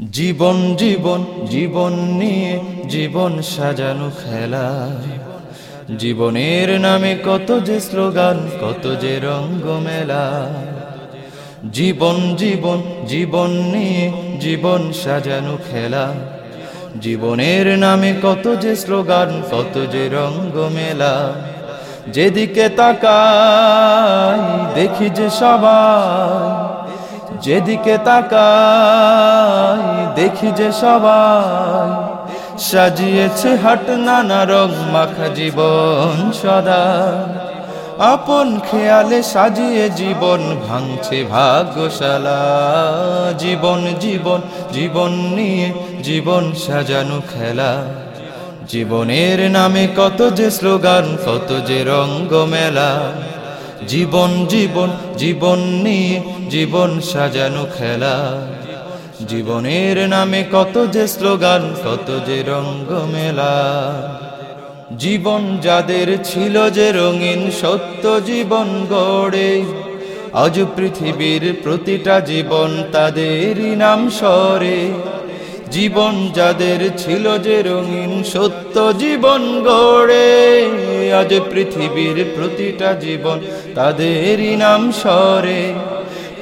জীবন জীবন জীবন নিয়ে জীবন সাজানো খেলা। জীবনের নামে কত যে স্লোগান, কত যে রঙ্গ মেলা। জীবন জীবন জীবন নিয়ে জীবন সাজানো খেলা। জীবনের নামে কত যে স্লোগান, কত যে রঙ্গ মেলা। যেদিকে তাকাই দেখি যে সবাই, যেদিকে তাকাই দেখি যে সবাই সাজিয়েছে হাট নানা রং মাখা জীবন সদা। আপন খেয়ালে সাজিয়ে জীবন ভাঙছে ভাগ্যশালা। জীবন জীবন জীবন নিয়ে জীবন সাজানো খেলা। জীবনের নামে কত যে স্লোগান, কত যে রঙ্গ মেলা জীবন জীবন জীবন নিয়ে জীবন সাজানো খেলা। জীবনের নামে কত যে স্লোগান, কত যে রঙ্গ মেলা। জীবন যাদের ছিল যে রঙিন, সত্য জীবন গড়ে। আজ পৃথিবীর প্রতিটা জীবন তাদেরই নাম সরে। জীবন যাদের ছিল যে রঙিন, সত্য জীবন গড়ে। আজ পৃথিবীর প্রতিটা জীবন তাদেরই নাম সরে।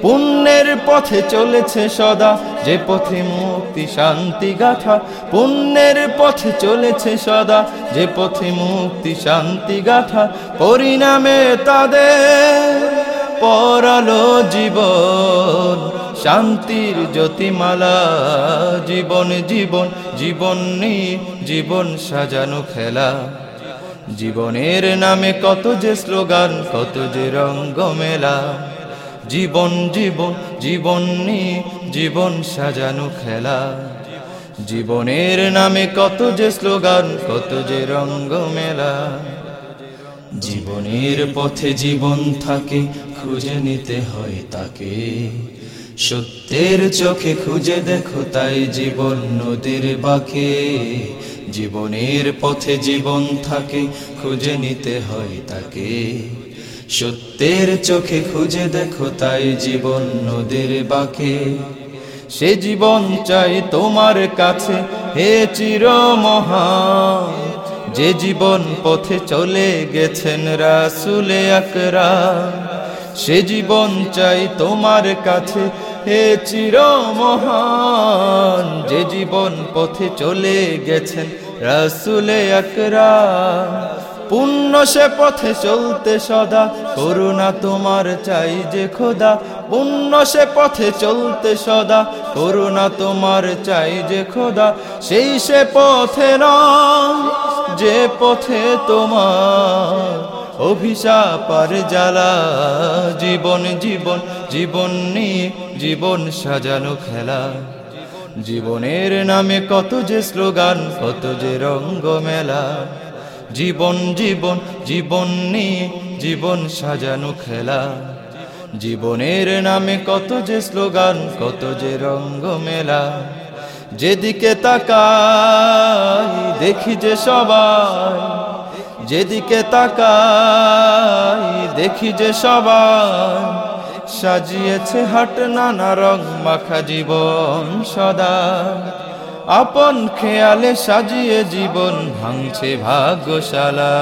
পুণ্যের পথে চলেছে সদা, যে পথে মুক্তি শান্তি গাথা। পুণ্যের পথে চলেছে সদা, যে পথে মুক্তি শান্তি গাথা। পরিণামে তাদের পরালো জীবন, শান্তির জ্যোতিমালা, জীবন জীবন জীবন নিয়ে জীবন সাজানো খেলা। জীবনের নামে কত যে স্লোগান, কত যে রঙ্গ মেলা জীবন জীবন জীবন নিয়ে জীবন সাজানো খেলা। জীবনের নামে কত যে স্লোগান, কত যে রঙ্গ মেলা। জীবনের পথে জীবন থাকে, খুঁজে নিতে হয় তাকে। সত্যের চোখে খুঁজে দেখো তাই জীবন নদীর বাঁকে। জীবনের পথে জীবন থাকে, খুঁজে নিতে হয় তাকে। সত্যের চোখে খুঁজে দেখো তাই জীবন নদীর বাঁকে। সে জীবন চাই তোমার কাছে, হে চির মহান যে জীবন পথে চলে গেছেন রাসুলে আকরা সে জীবন চাই তোমার কাছে, হে চির মহান যে জীবন পথে চলে গেছেন রাসুলে আকরা পুণ্য সে পথে চলতে সদা। করুণা তোমার চাই যে খোদা। পুণ্য সে পথে চলতে সদা। করুণা তোমার চাই যে খোদা। সেই সে পথে যে পথে তোমার অভিশাপার জ্বালা। জীবন জীবন জীবন নিয়ে জীবন সাজানো খেলা। জীবনের নামে কত যে স্লোগান, কত যে রঙ্গ মেলা জীবন জীবন জীবন নিয়ে জীবন সাজানো খেলা। জীবনের নামে কত যে স্লোগান, কত যে রঙ্গ মেলা। যেদিকে তাকাই দেখি যে সবাই, যেদিকে তাকাই দেখি যে সবাই, সাজিয়েছে হাট নানা রং মাখা জীবন সদা। আপন খেয়ালে সাজিয়ে জীবন ভাঙছে ভাগ্যশালা।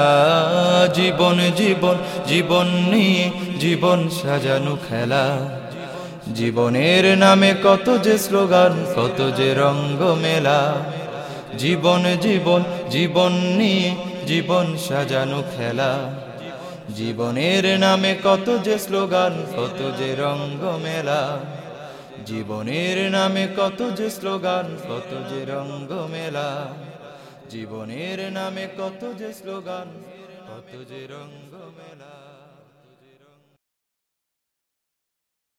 জীবন জীবন জীবন নিয়ে জীবন সাজানো খেলা। জীবনের নামে কত যে স্লোগান, কত যে রঙ্গ মেলা। জীবন জীবন জীবন নিয়ে জীবন সাজানো খেলা। জীবনের নামে কত যে স্লোগান, কত যে রঙ্গ মেলা। জীবনের নামে কত যে স্লোগান, কত যে রঙ্গ মেলা। জীবনের নামে কত যে স্লোগান, কত যে রঙ্গ মেলা।